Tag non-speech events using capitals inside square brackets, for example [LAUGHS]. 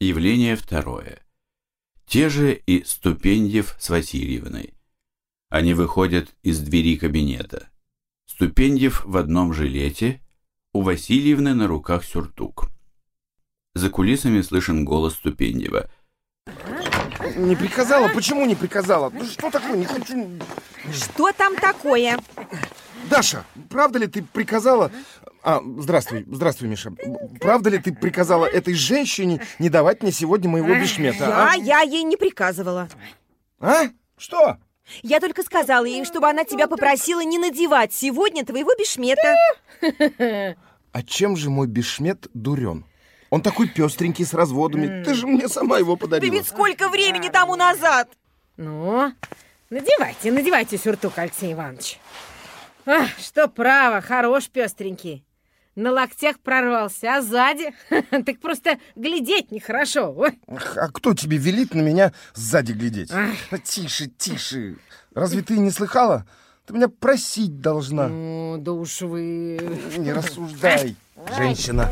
Явление второе. Те же и Ступеньев с Васильевной. Они выходят из двери кабинета. Ступеньев в одном жилете, у Васильевны на руках сюртук. За кулисами слышен голос Ступеньева. Не приказала? Почему не приказала? Ну что такое? Не хочу... Что там такое? Даша, правда ли ты приказала... А, здравствуй, здравствуй, Миша. Правда ли ты приказала этой женщине не давать мне сегодня моего бешмета? Я, а? я ей не приказывала. А? Что? Я только сказала ей, чтобы она тебя попросила не надевать сегодня твоего бешмета. А чем же мой бешмет дурен? Он такой пестренький с разводами. Ты же мне сама его Да подарила. ведь сколько времени тому назад? Ну, надевайте, надевайте сюртук, Алексей Иванович. Ах, что право, хорош пестренький. На локтях прорвался, а сзади? [LAUGHS] Так просто глядеть нехорошо. Ой. А кто тебе велит на меня сзади глядеть? Ах. Тише, тише. Разве ты не слыхала? Ты меня просить должна. Ну, да уж вы... Не рассуждай, женщина.